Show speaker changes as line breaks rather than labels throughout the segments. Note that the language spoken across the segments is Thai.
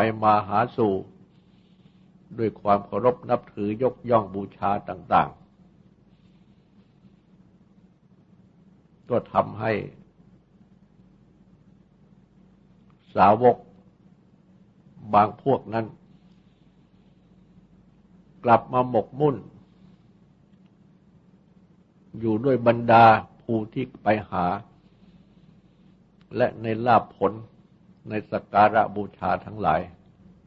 ไปมาหาสู่ ด้วยความเคารพนับถือยกย่องบูชาต่าง ๆ ก็ทำให้ สาวกบางพวกนั้น กลับมาหมกมุ่น อยู่ด้วยบรรดาผู้ที่ไปหา และในลาภผล ในสัการะบูชาทั้งหลาย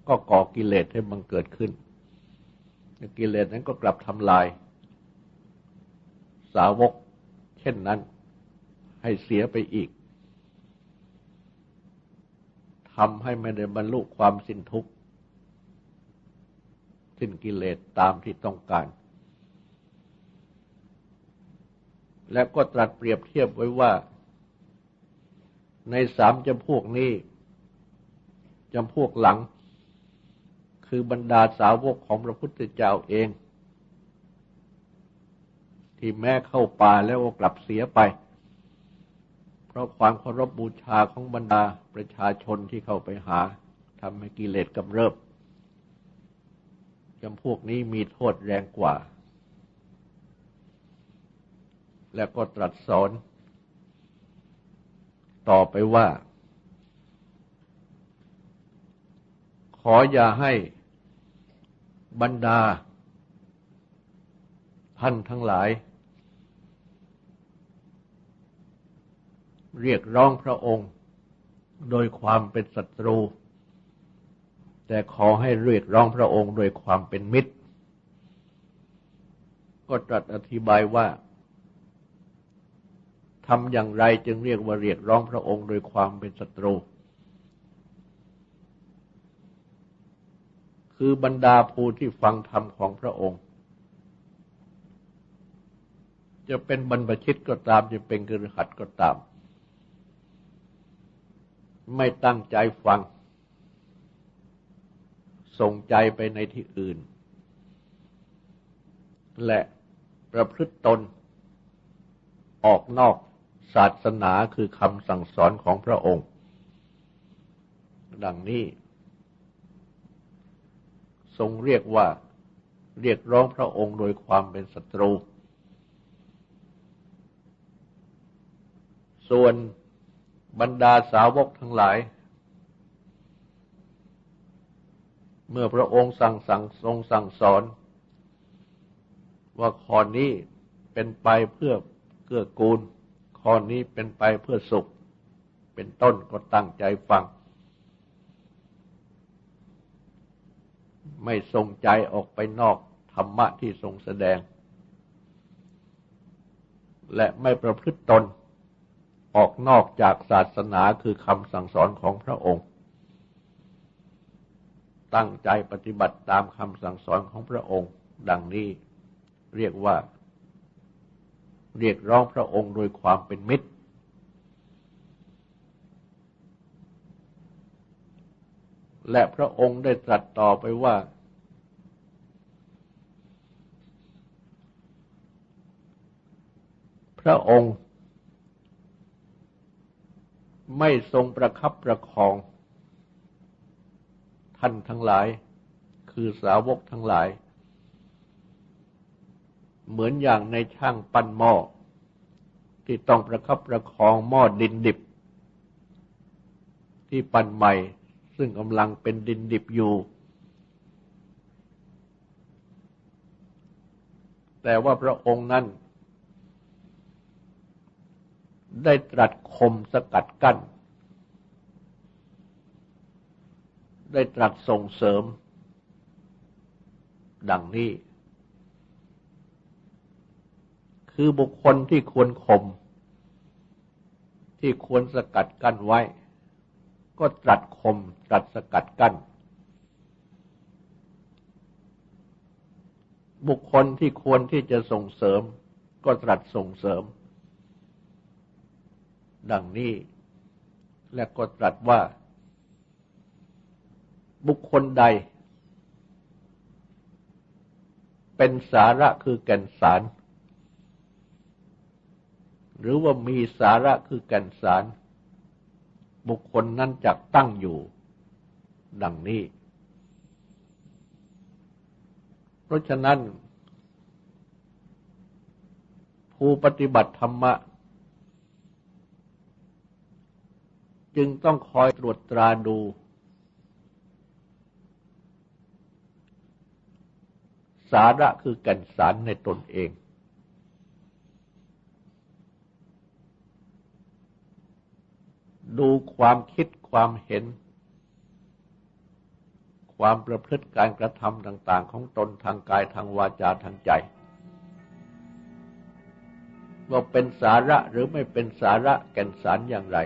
ก็ก่อกิเลสให้มันเกิดขึ้น กิเลสนั้นก็กลับทำลาย สาวก เช่นนั้น ให้เสียไปอีกทำให้ไม่ได้บรรลุความสิ้นทุกข์ สิ้นกิเลสตามที่ต้องการ และก็ตรัสเปรียบเทียบไว้ว่า ในสามจำพวกนี้ จำพวกหลัง คือบรรดาสาวกของพระพุทธเจ้าเอง ที่แม้เข้าป่าแล้วก็กลับเสียไป เพราะความเคารพบบูชาของบรรดาประชาชนที่เข้าไปหาทำให้กิเลสกำเริบจำพวกนี้มีโทษแรงกว่า และก็ตรัสสอน ต่อไปว่า ขออย่าให้บรรดา ท่านทั้งหลาย เรียกร้องพระองค์ โดยความเป็นศัตรู แต่ขอให้เรียกร้องพระองค์โดยความเป็นมิตร ก็ตรัสอธิบายว่าทำอย่างไรจึงเรียกว่าเรียกร้องพระองค์โดยความเป็นศัตรู คือบรรดาผู้ที่ฟังธรรมของพระองค์ จะเป็นบรรพชิตก็ตาม จะเป็นกฤหัสก็ตาม ไม่ตั้งใจฟัง ส่งใจไปในที่อื่น และประพฤติตน ออกนอกศาสนาคือคำสั่งสอนของพระองค์ ดังนี้ ทรงเรียกว่าเรียกร้องพระองค์โดยความเป็นศัตรู ส่วนบรรดาสาวกทั้งหลาย เมื่อพระองค์สั่งสั่งทรงสั่งสอน ว่าข้อนี้เป็นไปเพื่อเกื้อกูลข้อนี้เป็นไปเพื่อสุข เป็นต้นก็ตั้งใจฟัง ไม่ทรงใจออกไปนอกธรรมะที่ทรงแสดง และไม่ประพฤติตนออกนอกจากศาสนาคือคำสั่งสอนของพระองค์ ตั้งใจปฏิบัติตามคำสั่งสอนของพระองค์ ดังนี้เรียกว่า เรียกร้องพระองค์โดยความเป็นมิตร และพระองค์ได้ตรัสต่อไปว่า พระองค์ไม่ทรงประคับประคอง ท่านทั้งหลาย คือสาวกทั้งหลาย เหมือนอย่างในช่างปั้นหม้อที่ต้องประคับประคองหม้อดินดิบ ที่ปั้นใหม่ ซึ่งกำลังเป็นดินดิบอยู่ แต่ว่าพระองค์นั้น ได้ตรัสคมสกัดกั้น ได้ตรัสส่งเสริม ดังนี้ คือบุคคลที่ควรคมที่ควรสกัดกั้นไว้ ก็ตรัสคมตรัสสกัดกั้น บุคคลที่ควรที่จะส่งเสริม ก็ตรัสส่งเสริม ดังนี้ และก็ตรัสว่า บุคคลใด เป็นสาระคือแก่นสาร หรือว่ามีสาระคือแก่นสาร บุคคลนั้นจะตั้งอยู่ ดังนี้ เพราะฉะนั้น ผู้ปฏิบัติธรรมะ จึงต้องคอยตรวจตราดู สาระคือแก่นสารในตนเอง ดูความคิดความเห็น ความประพฤติการกระทำต่าง ๆ ของตนทางกายทางวาจาทางใจว่าเป็นสาระหรือไม่เป็นสาระแก่นสารอย่างไร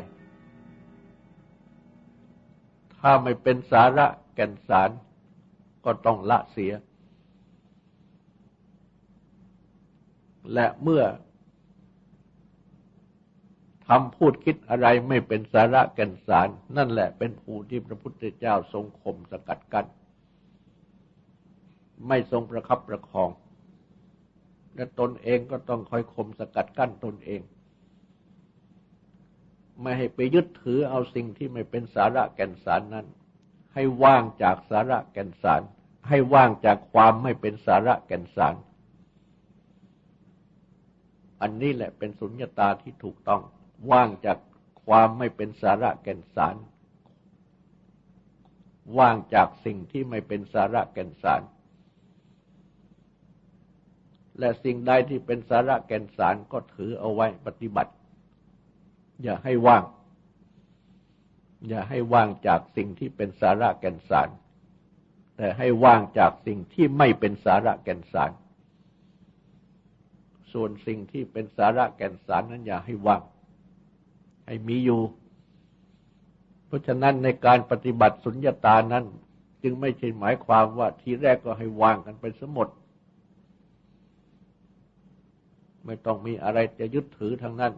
ถ้าไม่เป็นสาระแก่นสารก็ต้องละเสีย และเมื่อ ทำพูดคิดอะไรไม่เป็นสาระแก่นสาร นั่นแหละเป็นผู้ที่พระพุทธเจ้าทรงข่มสกัดกัน้นไม่ทรงประคับประคอง และตนเองก็ต้องคอยข่มสกัดกั้นตนเอง ไม่ให้ไปยึดถือเอาสิ่งที่ไม่เป็นสาระแก่นสารนั้น ให้ว่างจากสาระแก่นสาร ให้ว่างจากความไม่เป็นสาระแก่นสาร อันนี้แหละเป็นสุญญตาที่ถูกต้อง ว่างจากความไม่เป็นสาระแก่นสาร ว่างจากสิ่งที่ไม่เป็นสาระแก่นสาร และสิ่งใดที่เป็นสาระแก่นสารก็ถือเอาไว้ปฏิบัติ อย่าให้ว่าง อย่าให้ว่างจากสิ่งที่เป็นสาระแก่นสาร แต่ให้ว่างจากสิ่งที่ไม่เป็นสาระแก่นสาร ส่วนสิ่งที่เป็นสาระแก่นสารนั้นอย่าให้ว่าง ให้มีอยู่ เพราะฉะนั้นในการปฏิบัติสุญญตานั้น จึงไม่ใช่หมายความว่าทีแรกก็ให้วางกันไปสมดไม่ต้องมีอะไรจะยึดถือทางนั้น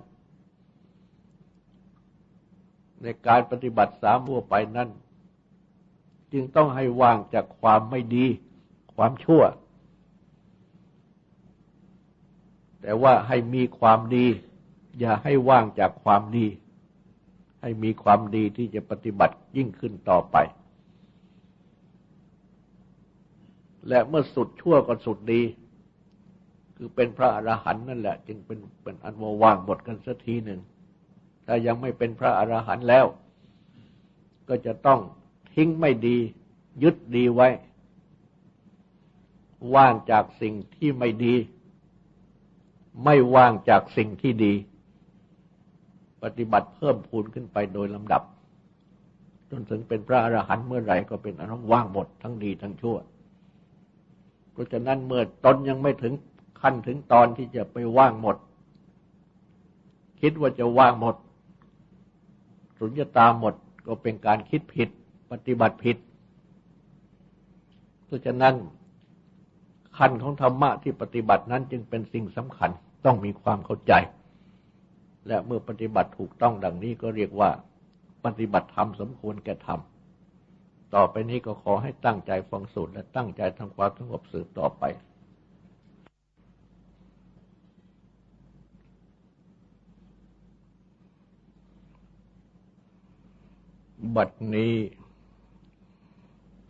ในการปฏิบัติสามวัวไปนั้น จึงต้องให้วางจากความไม่ดี ความชั่ว แต่ว่าให้มีความดี อย่าให้ว่างจากความดี ให้มีความดีที่จะปฏิบัติยิ่งขึ้นต่อไป และเมื่อสุดชั่วก็สุดดี คือเป็นพระอรหันต์นั่นแหละ จึงเป็นเป็นอันว่าว่างหมดกันสักทีหนึ่ง ถ้ายังไม่เป็นพระอรหันต์แล้ว ก็จะต้องทิ้งไม่ดี ยึดดีไว้ ว่างจากสิ่งที่ไม่ดีไม่ว่างจากสิ่งที่ดี ปฏิบัติเพิ่มพูนขึ้นไปโดยลำดับ จนถึงเป็นพระอรหันต์เมื่อไหร่ก็เป็นอนุว่างหมดทั้งดีทั้งชั่ว เพราะฉะนั้นเมื่อตนยังไม่ถึงขั้นถึงตอนที่จะไปว่างหมด คิดว่าจะว่างหมด สุญญตาหมดก็เป็นการคิดผิด ปฏิบัติผิด เพราะฉะนั้นขั้นของธรรมะที่ปฏิบัตินั้นจึงเป็นสิ่งสำคัญต้องมีความเข้าใจ และเมื่อปฏิบัติถูกต้องดังนี้ก็เรียกว่า ปฏิบัติธรรมสมควรแก่ธรรม ต่อไปนี้ก็ขอให้ตั้งใจฟังสูตรและตั้งใจทำความสงบสืบต่อไปบัดนี้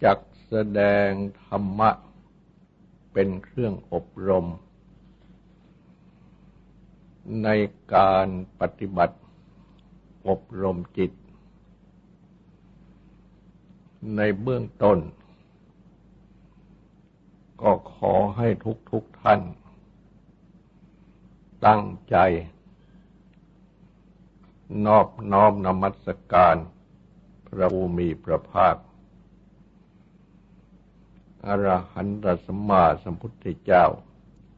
จักแสดงธรรมะ เป็นเครื่องอบรม ในการปฏิบัติอบรมจิต ในเบื้องต้น ก็ขอให้ทุกทุกท่าน ตั้งใจ นอบน้อมนมัสการพระภูมิพระภาคอรหันตสัมมาสัมพุทธเจ้า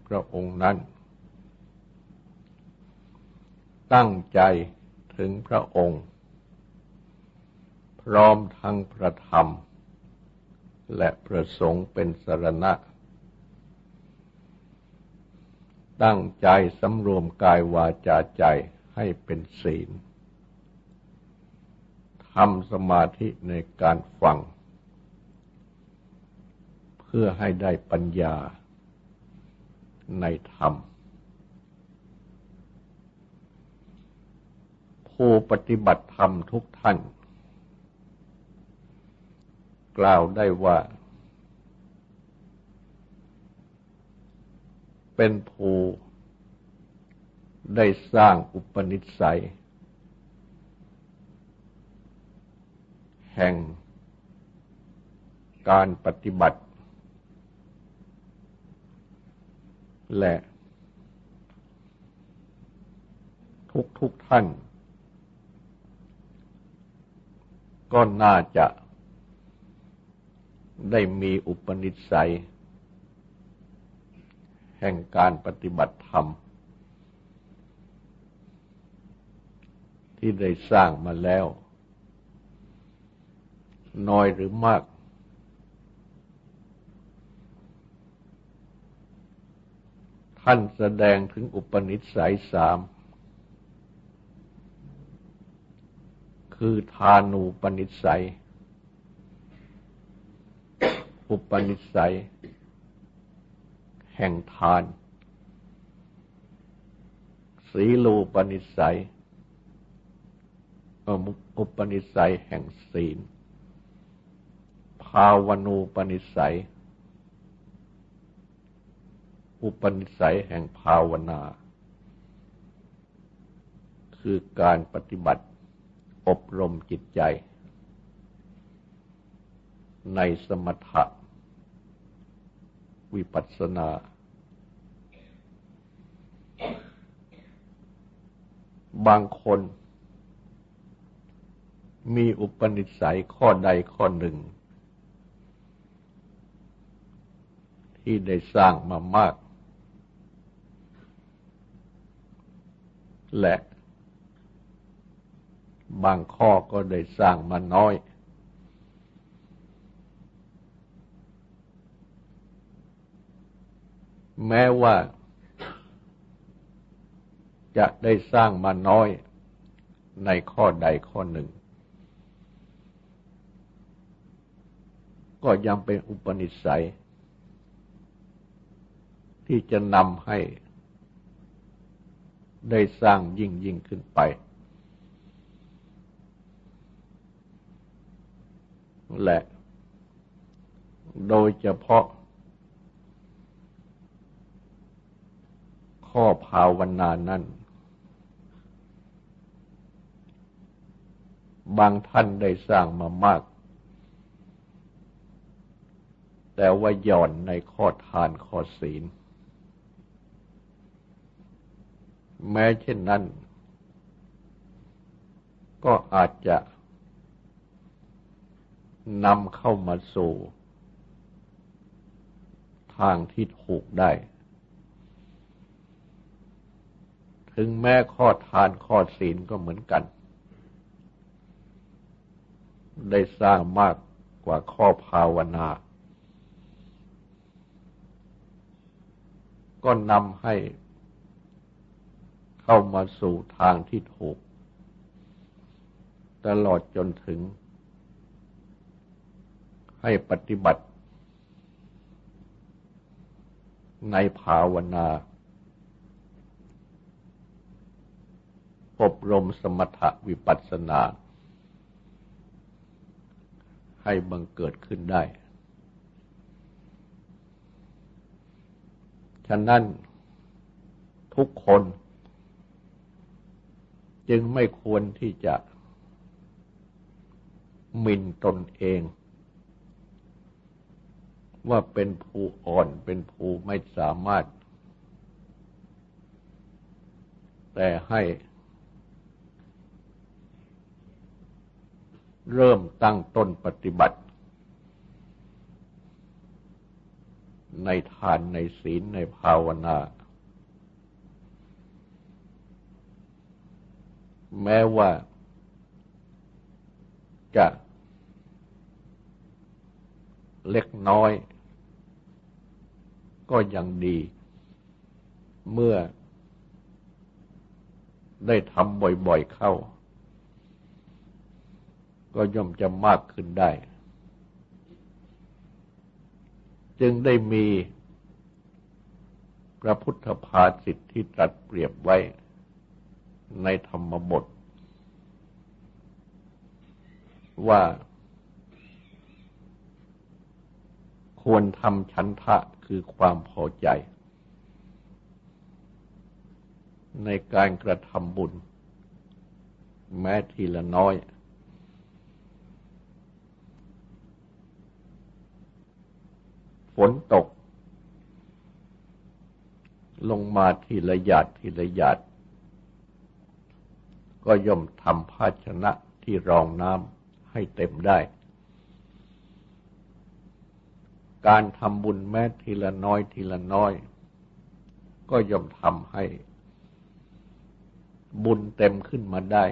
พระองค์นั้น ตั้งใจถึงพระองค์ พร้อมทั้งพระธรรม และประสงค์เป็นสรณะ ตั้งใจสำรวมกายวาจาใจให้เป็นศีลทำสมาธิในการฟัง เพื่อให้ได้ปัญญาในธรรม ผู้ปฏิบัติธรรมทุกท่าน กล่าวได้ว่า เป็นภูได้สร้างอุปนิสัย แห่งการปฏิบัติ และทุกทุกท่าน ก็น่าจะได้มีอุปนิสัย แห่งการปฏิบัติธรรม ที่ได้สร้างมาแล้ว น้อยหรือมาก ท่านแสดงถึงอุปนิสัยสาม คือทานูปนิสัย อุปนิสัย แห่งทาน สีลูปนิสัย อุปนิสัยแห่งศีล ภาวนูปนิสัย อุปนิสัยแห่งภาวนา คือการปฏิบัติ อบรมจิตใจ ในสมถะวิปัสสนา บางคน มีอุปนิสัยข้อใดข้อหนึ่ง ที่ได้สร้างมามาก และ บางข้อก็ได้สร้างมาน้อย แม้ว่า จะได้สร้างมาน้อยในข้อใดข้อหนึ่ง ก็ยังเป็นอุปนิสัย ที่จะนำให้ได้สร้างยิ่งยิ่งขึ้นไป และ โดยเฉพาะ ข้อภาวนานั้น บางท่านได้สร้างมามาก แต่ว่าหย่อนในข้อทานข้อศีล แม้เช่นนั้น ก็อาจจะ นำเข้ามาสู่ทางที่ถูกได้ ถึงแม้ข้อทานข้อศีลก็เหมือนกัน ได้สร้างมากกว่าข้อภาวนา ก็นำให้เข้ามาสู่ทางที่ถูก ตลอดจนถึง ให้ปฏิบัติ ในภาวนาอบรมสมถะวิปัสสนา ให้บังเกิดขึ้นได้ ฉะนั้นทุกคนจึงไม่ควรที่จะมินตนเอง ว่าเป็นผู้อ่อนเป็นผู้ไม่สามารถ แต่ให้เริ่มตั้งต้นปฏิบัติ ในทานในศีลในภาวนา แม้ว่าจะเล็กน้อย ก็ยังดี เมื่อได้ทำบ่อยๆเข้า ก็ย่อมจะมากขึ้นได้ จึงได้มีพระพุทธภาสิทธิที่ตรัสเปรียบไว้ในธรรมบท ว่าควรทำฉันทะ คือความพอใจ ในการกระทำบุญ แม้ทีละน้อย ฝนตก ลงมาทีละหยาดทีละหยาด ก็ย่อมทำภาชนะที่รองน้ำให้เต็มได้ การทำบุญแม้ทีละน้อยทีละน้อย ก็ย่อมทำให้บุญเต็มขึ้นมาได้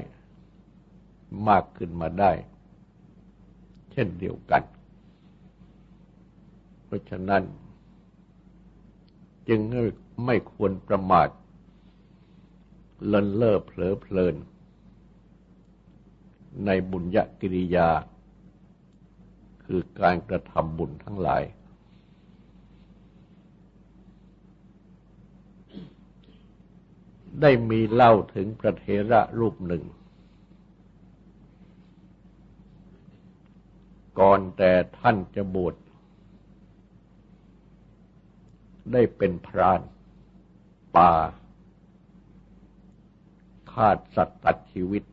มากขึ้นมาได้ เช่นเดียวกัน เพราะฉะนั้น จึงไม่ควรประมาทเลินเล่อเผลอเพลิน ในบุญญกิริยา คือการกระทำบุญทั้งหลาย ได้มีเล่าถึงพระเทระรูปหนึ่ง ก่อนแต่ท่านจะบวชได้เป็นพรานป่าขาสัตว์ตัดชีวิต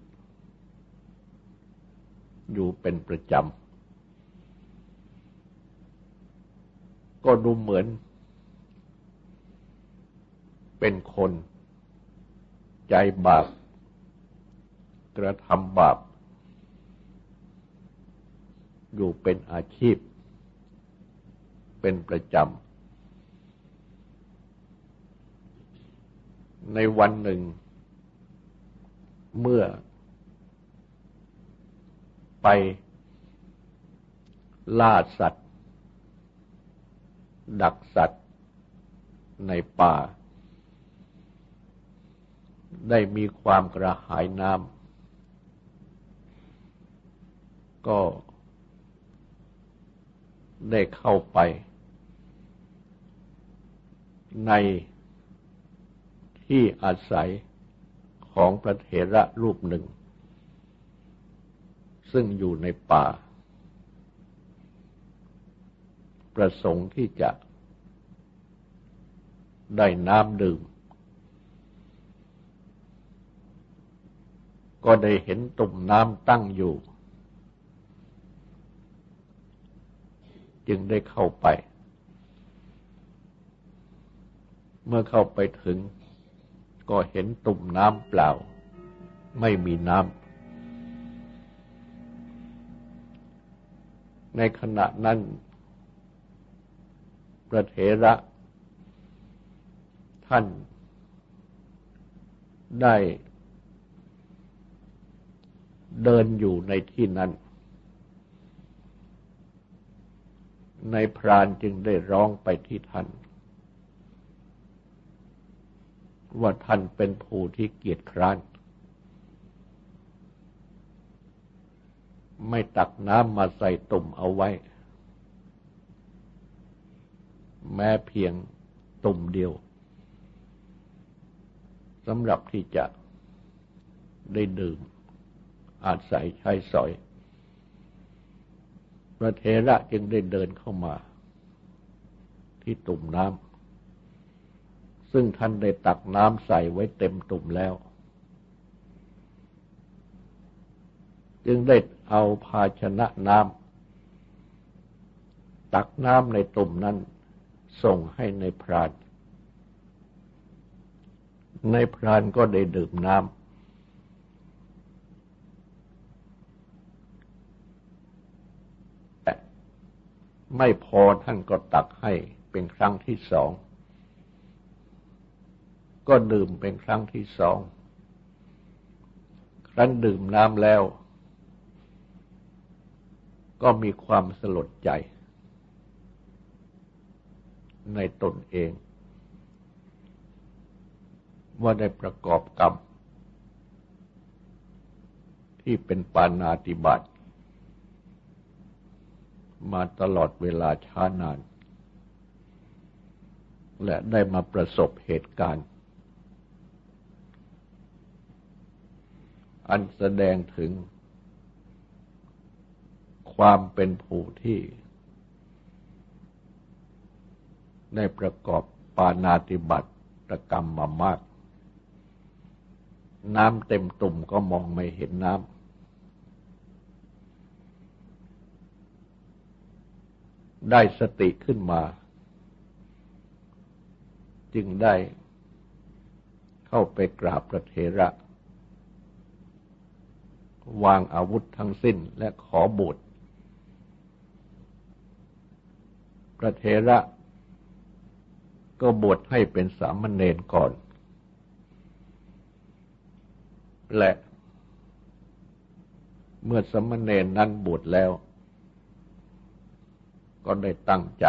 อยู่เป็นประจำ ก็ดูเหมือน เป็นคน ใจบาป กระทำบาป อยู่เป็นอาชีพ เป็นประจำ ในวันหนึ่ง เมื่อ ไปล่าสัตว์ ดักสัตว์ในป่า ได้มีความกระหายน้ำก็ได้เข้าไป ในที่อาศัยของพระเถระรูปหนึ่ง ซึ่งอยู่ในป่า ประสงค์ที่จะได้น้ำดื่ม ก็ได้เห็นตุ่มน้ำตั้งอยู่ จึงได้เข้าไป เมื่อเข้าไปถึง ก็เห็นตุ่มน้ำเปล่า ไม่มีน้ำ ในขณะนั้นพระเถระ ท่านได้ เดินอยู่ในที่นั้น ในพรานจึงได้ร้องไปที่ท่าน ว่าท่านเป็นผู้ที่เกียจคร้าน ไม่ตักน้ำมาใส่ตุ่มเอาไว้ แม้เพียงตุ่มเดียวสำหรับที่จะได้ดื่ม อาจใส่ใช้สอย พระเทระจึงได้เดินเข้ามา ที่ตุ่มน้ำซึ่งท่านได้ตักน้ำใส่ไว้เต็มตุ่มแล้ว จึงได้เอาภาชนะน้ำตักน้ำในตุ่มนั้น ส่งให้ในพราน ในพรานก็ได้ดื่มน้ำ ไม่พอท่านก็ตักให้เป็นครั้งที่สอง ก็ดื่มเป็นครั้งที่สอง ครั้นดื่มน้ำแล้ว ก็มีความสลดใจ ในตนเอง ว่าได้ประกอบกรรม ที่เป็นปานาติบัต มาตลอดเวลาช้านาน และได้มาประสบเหตุการณ์ อันแสดงถึง ความเป็นผู้ที่ ได้ประกอบปานาติบัติกรรมมามาก น้ำเต็มตุ่มก็มองไม่เห็นน้ำ ได้สติขึ้นมา จึงได้เข้าไปกราบพระเถระ วางอาวุธทั้งสิ้นและขอบวชพระเถระก็บวชให้เป็นสามเณรก่อน และเมื่อสามเณรนั้นบวชแล้ว ก็ได้ตั้งใจ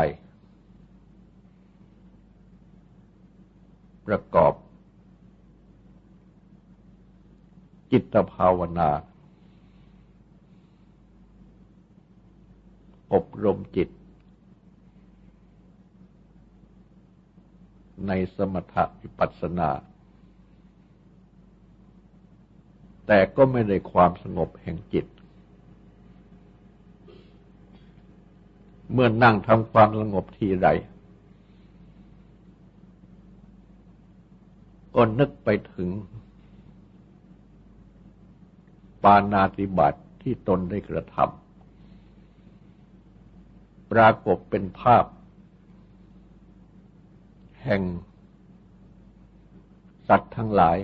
ประกอบ จิตภาวนา อบรมจิต ในสมถะวิปัสสนา แต่ก็ไม่ได้ความสงบแห่งจิต เมื่อนั่งทำความสงบทีไรก็นึกไปถึง ปานาติบัติที่ตนได้กระทำปรากฏเป็นภาพ แห่ง สัตว์ทั้งหลาย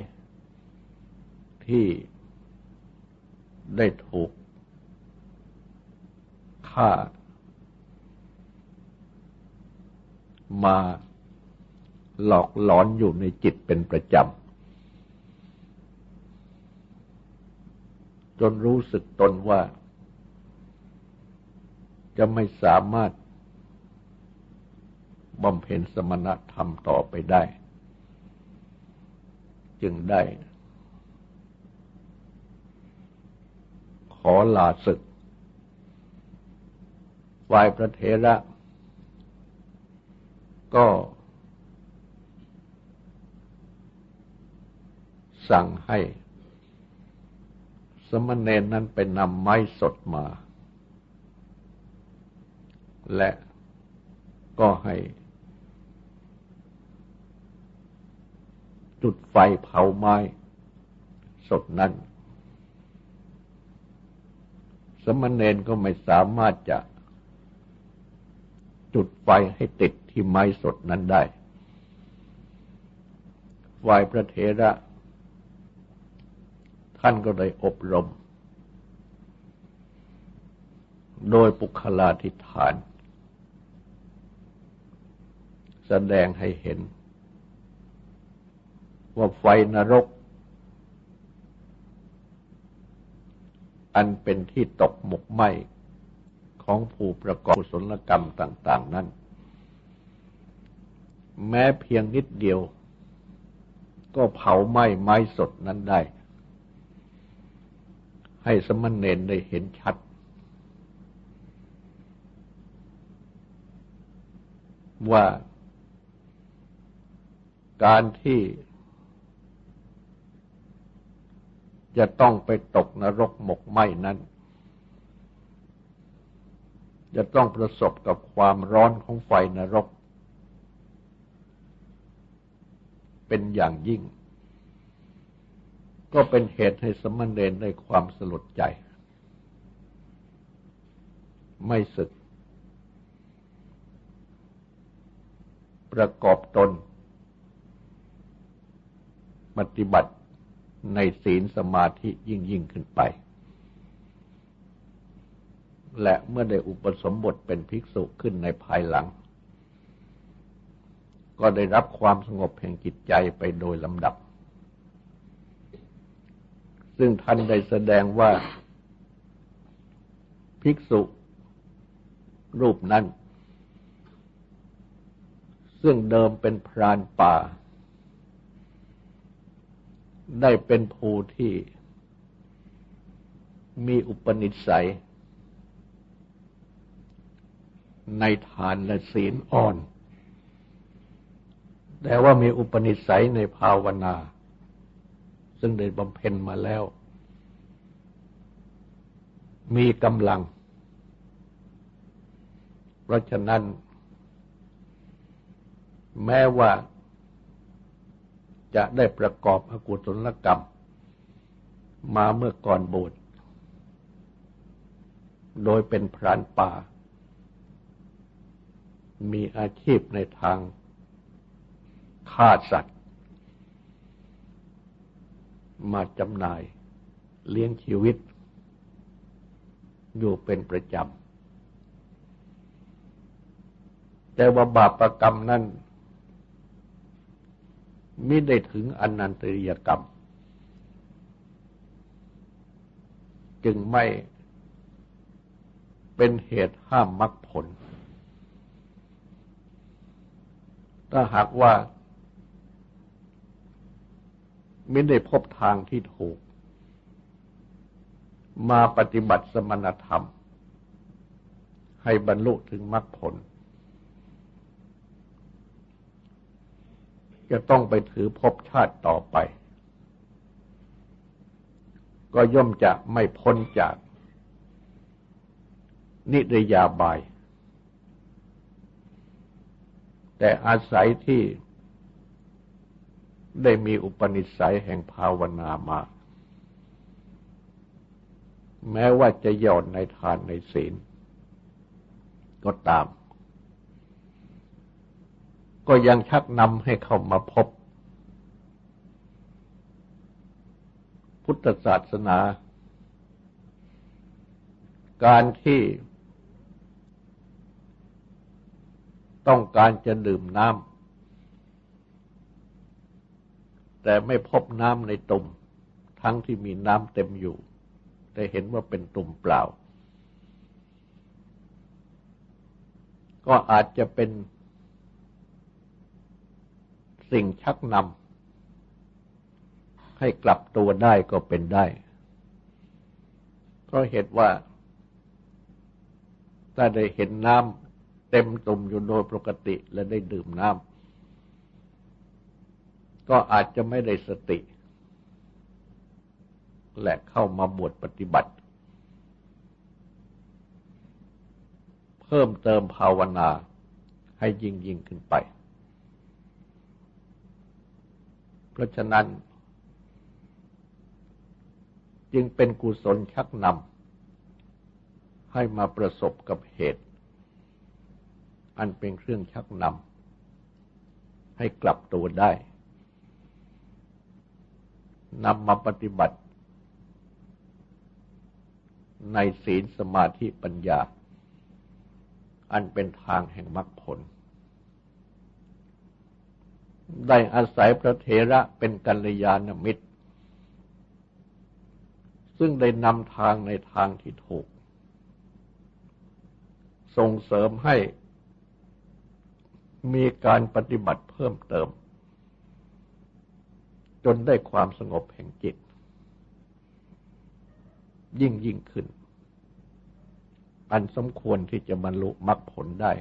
ที่ได้ถูกฆ่า มาหลอกหลอนอยู่ในจิตเป็นประจำ จนรู้สึกตนว่า จะไม่สามารถบำเพ็ญสมณธรรมต่อไปได้ จึงได้ ขอลาศึกฝ่ายพระเถระ ก็สั่งให้ สมณเณรนั้นไปนำไม้สดมา และก็ให้ จุดไฟเผาไม้สดนั้น สมณเณรก็ไม่สามารถจะจุดไฟให้ติด ที่ไม้สดนั้นได้ ฝ่ายพระเถระ ท่านก็ได้อบรม โดยปุคลาธิฐาน แสดงให้เห็น ว่าไฟนรก อันเป็นที่ตกหมกไหมของผู้ประกอบศลกรรมต่าง ๆ นั้น แม้เพียงนิดเดียว ก็เผาไหม้ไม้สดนั้นได้ ให้สมณเณรได้เห็นชัด ว่าการที่จะต้องไปตกนรกหมกไหมนั้น จะต้องประสบกับความร้อนของไฟนรก เป็นอย่างยิ่ง ก็เป็นเหตุให้สมณเณรได้ความสลดใจ ไม่สึก ประกอบตน ปฏิบัติในศีลสมาธิยิ่งยิ่งขึ้นไป และเมื่อได้อุปสมบทเป็นภิกษุขึ้นในภายหลัง ก็ได้รับความสงบแห่งจิตใจไปโดยลำดับ ซึ่งท่านได้แสดงว่า ภิกษุรูปนั้น ซึ่งเดิมเป็นพรานป่า ได้เป็นภูที่มีอุปนิสัย ในฐานและศีลอ่อน แต่ว่ามีอุปนิสัยในภาวนา ซึ่งได้บำเพ็ญมาแล้ว มีกำลัง เพราะฉะนั้น แม้ว่าจะได้ประกอบอกุศลกรรม มาเมื่อก่อนบวชโดยเป็นพรานป่า มีอาชีพในทาง ฆ่าสัตว์ มาจำหน่ายเลี้ยงชีวิต อยู่เป็นประจำ แต่ว่าบาปรกรรมนั้นไมิได้ถึงอนันตริยกรรม จึงไม่เป็นเหตุห้ามมรรคผล ถ้าหากว่า ไม่ได้พบทางที่ถูก มาปฏิบัติสมณธรรม ให้บรรลุถึงมรรคผล จะต้องไปถือพบชาติต่อไป ก็ย่อมจะไม่พ้นจากนิรยาบาย แต่อาศัยที่ ได้มีอุปนิสัยแห่งภาวนามา แม้ว่าจะย่อนในทานในศีล ก็ตาม ก็ยังชักนำให้เข้ามาพบ พุทธศาสนา การที่ต้องการจะดื่มน้ำ แต่ไม่พบน้ำในตุ่มทั้งที่มีน้ำเต็มอยู่ แต่เห็นว่าเป็นตุ่มเปล่า ก็อาจจะเป็นสิ่งชักนำให้กลับตัวได้ก็เป็นได้ เพราะเหตุว่า ถ้าได้เห็นน้ำเต็มตุ่มอยู่โดยปกติและได้ดื่มน้ำ ก็อาจจะไม่ได้สติ และเข้ามาบวชปฏิบัติ เพิ่มเติมภาวนาให้ยิ่งยิ่งขึ้นไป เพราะฉะนั้น จึงเป็นกุศลชักนำให้มาประสบกับเหตุ อันเป็นเครื่องชักนำให้กลับตัวได้ นำมาปฏิบัติ ในศีลสมาธิปัญญา อันเป็นทางแห่งมรรคผล ได้อาศัยพระเถระเป็นกัลยาณมิตร ซึ่งได้นำทางในทางที่ถูก ส่งเสริมให้มีการปฏิบัติเพิ่มเติม จนได้ความสงบแห่งจิต ยิ่งยิ่งขึ้น อันสมควรที่จะบรรลุมรรคผลได้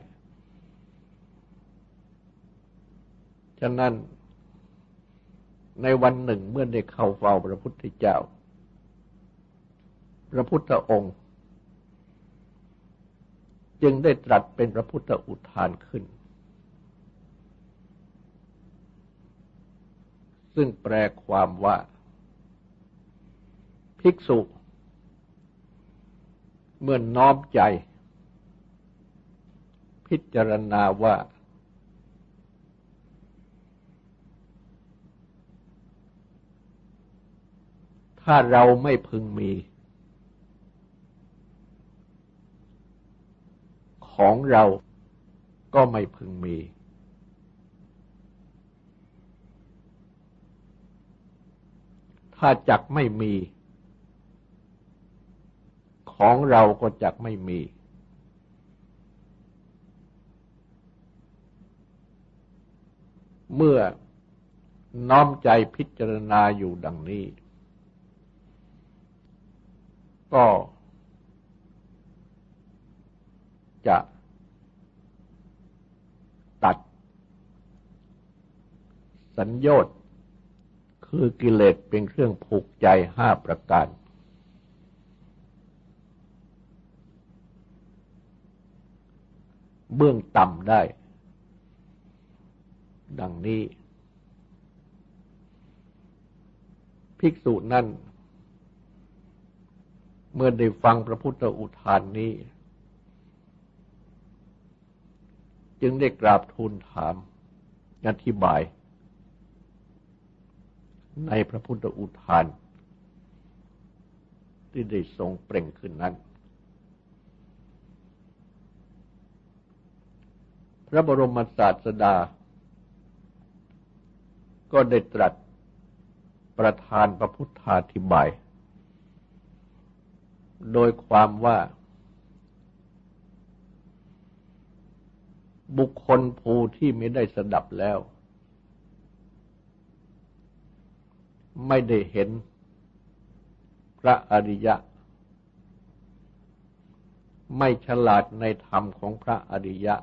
ฉะนั้นในวันหนึ่งเมื่อได้เข้าเฝ้าพระพุทธเจ้า พระพุทธองค์ จึงได้ตรัสเป็นพระพุทธอุทานขึ้น ซึ่งแปลความว่า ภิกษุ เมื่อน้อมใจ พิจารณาว่า ถ้าเราไม่พึงมี ของเราก็ไม่พึงมี ถ้าจักไม่มี ของเราก็จักไม่มี เมื่อน้อมใจพิจารณาอยู่ดังนี้ ก็จะตัดสัญญาต์ คือกิเลสเป็นเครื่องผูกใจห้าประการ เบื้องต่ำได้ ดังนี้ ภิกษุนั่นเมื่อได้ฟังพระพุทธอุทานนี้ จึงได้กราบทูลถามอธิบาย ในพระพุทธอุทาน ที่ได้ทรงเปล่งขึ้นนั้น พระบรมศาสดา ก็ได้ตรัสประธานพระพุทธาธิบาย โดยความว่า บุคคลผู้ที่ไม่ได้สดับแล้ว ไม่ได้เห็นพระอริยะ ไม่ฉลาดในธรรมของพระอริยะ